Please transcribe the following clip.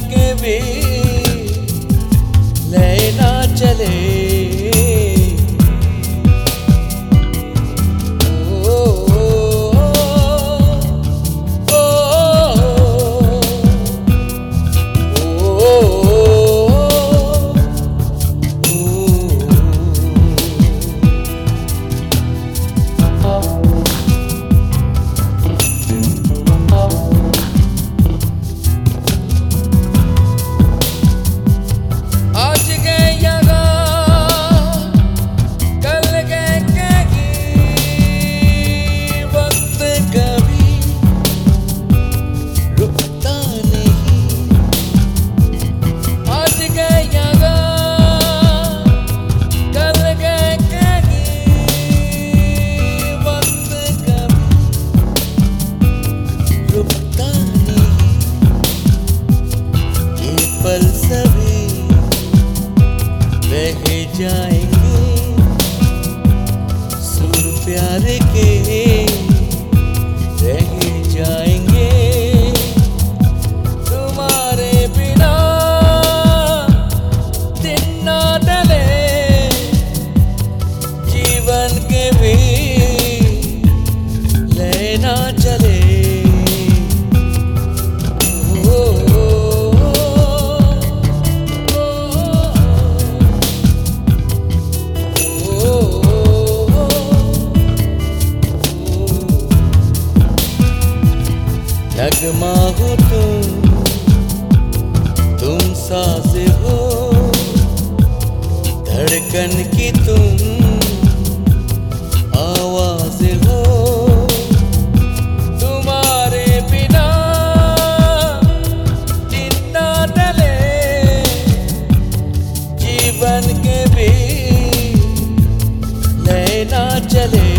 के भी लेना चले। जाएँगे। सुर प्यार के जाएँगे। तुम्हारे बिना दिन ना डले जीवन के भी लेना चले। नगमा हो तुम तुम साज हो। धड़कन की तुम आवाज़ हो। तुम्हारे बिना डले। जीवन के भी लेना चले।